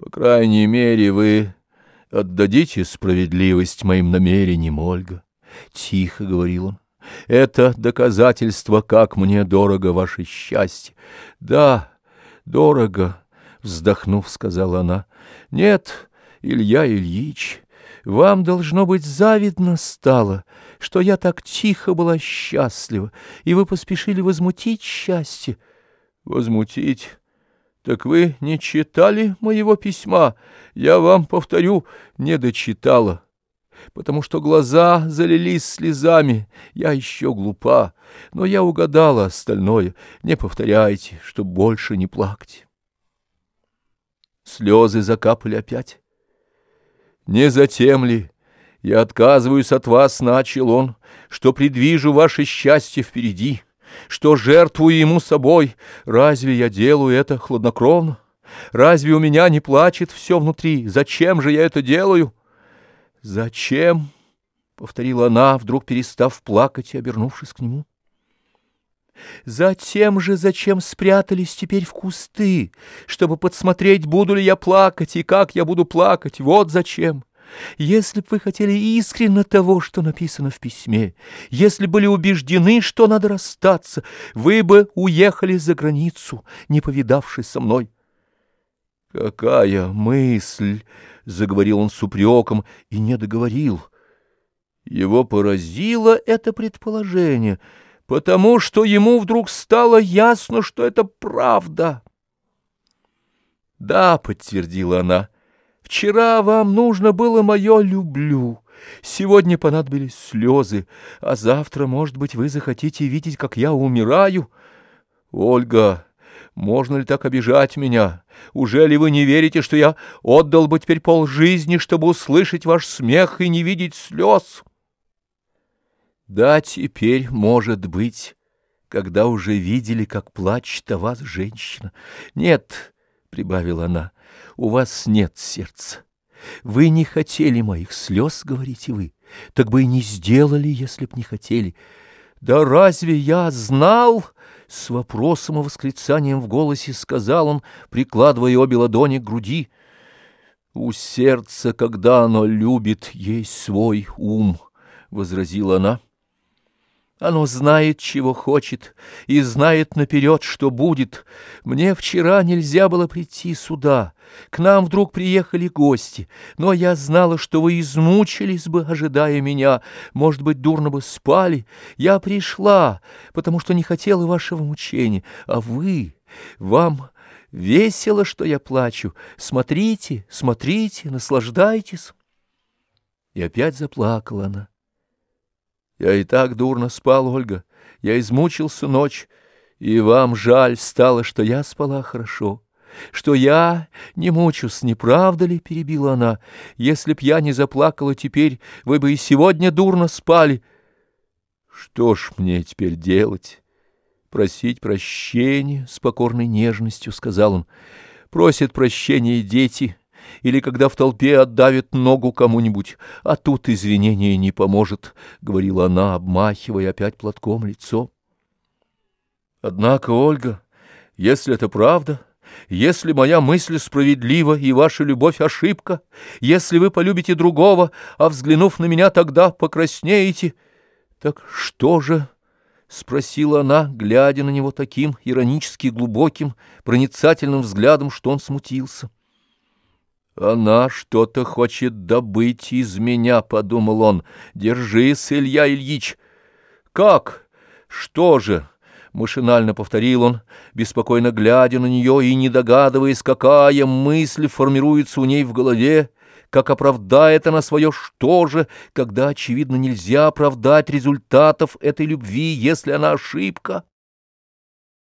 По крайней мере, вы отдадите справедливость моим намерениям, Ольга, — тихо говорил он. Это доказательство, как мне дорого ваше счастье. Да, дорого, — вздохнув, сказала она. Нет, Илья Ильич, вам, должно быть, завидно стало, что я так тихо была счастлива, и вы поспешили возмутить счастье. Возмутить? Так вы не читали моего письма? Я вам, повторю, не дочитала, потому что глаза залились слезами. Я еще глупа, но я угадала остальное. Не повторяйте, чтоб больше не плакать. Слезы закапали опять. Не затем ли? Я отказываюсь от вас, — начал он, — что предвижу ваше счастье впереди, что жертвую ему собой. Разве я делаю это хладнокровно? Разве у меня не плачет все внутри? Зачем же я это делаю? Зачем? — повторила она, вдруг перестав плакать и обернувшись к нему. Затем же, зачем спрятались теперь в кусты, чтобы подсмотреть, буду ли я плакать и как я буду плакать, вот зачем. Если б вы хотели искренно того, что написано в письме, если были убеждены, что надо расстаться, вы бы уехали за границу, не повидавшись со мной. «Какая мысль!» — заговорил он с упреком и не договорил. Его поразило это предположение, потому что ему вдруг стало ясно, что это правда. «Да», — подтвердила она, — Вчера вам нужно было мое «люблю». Сегодня понадобились слезы, а завтра, может быть, вы захотите видеть, как я умираю. Ольга, можно ли так обижать меня? Уже ли вы не верите, что я отдал бы теперь полжизни, чтобы услышать ваш смех и не видеть слез? Да, теперь, может быть, когда уже видели, как плачет о вас женщина. Нет, — прибавила она, — у вас нет сердца. Вы не хотели моих слез, говорите вы, так бы и не сделали, если б не хотели. Да разве я знал? С вопросом и восклицанием в голосе сказал он, прикладывая обе ладони к груди. У сердца, когда оно любит, есть свой ум, — возразила она. Оно знает, чего хочет, и знает наперед, что будет. Мне вчера нельзя было прийти сюда. К нам вдруг приехали гости, но я знала, что вы измучились бы, ожидая меня. Может быть, дурно бы спали. Я пришла, потому что не хотела вашего мучения. А вы, вам весело, что я плачу. Смотрите, смотрите, наслаждайтесь. И опять заплакала она. Я и так дурно спал, Ольга. Я измучился ночь, и вам жаль стало, что я спала хорошо. Что я не мучусь, не правда ли, — перебила она. Если б я не заплакала теперь, вы бы и сегодня дурно спали. Что ж мне теперь делать? Просить прощения с покорной нежностью, — сказал он. Просят прощения дети, или когда в толпе отдавит ногу кому-нибудь, а тут извинения не поможет, — говорила она, обмахивая опять платком лицо. Однако, Ольга, если это правда, если моя мысль справедлива и ваша любовь ошибка, если вы полюбите другого, а, взглянув на меня, тогда покраснеете, так что же... — спросила она, глядя на него таким иронически глубоким, проницательным взглядом, что он смутился. — «Она что-то хочет добыть из меня», — подумал он. «Держись, Илья Ильич». «Как? Что же?» — машинально повторил он, беспокойно глядя на нее и не догадываясь, какая мысль формируется у ней в голове, как оправдает она свое «что же», когда, очевидно, нельзя оправдать результатов этой любви, если она ошибка.